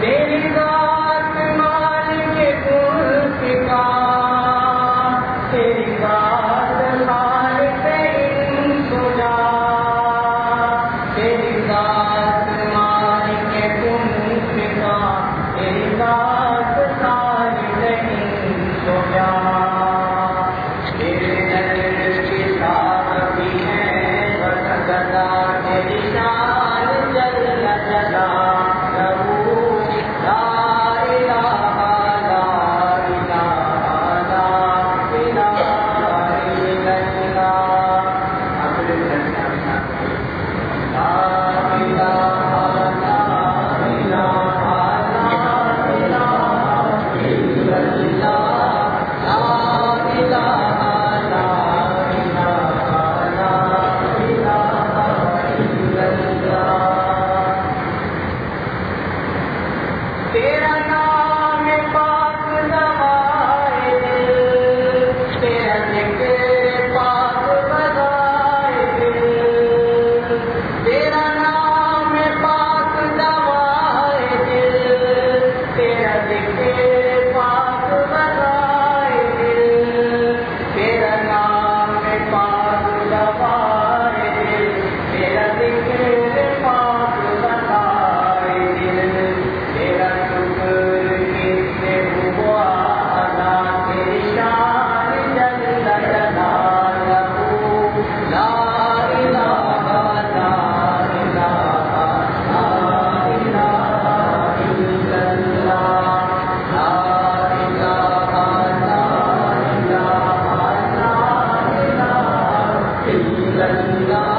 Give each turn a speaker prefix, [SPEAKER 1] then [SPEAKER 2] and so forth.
[SPEAKER 1] تیری اللہ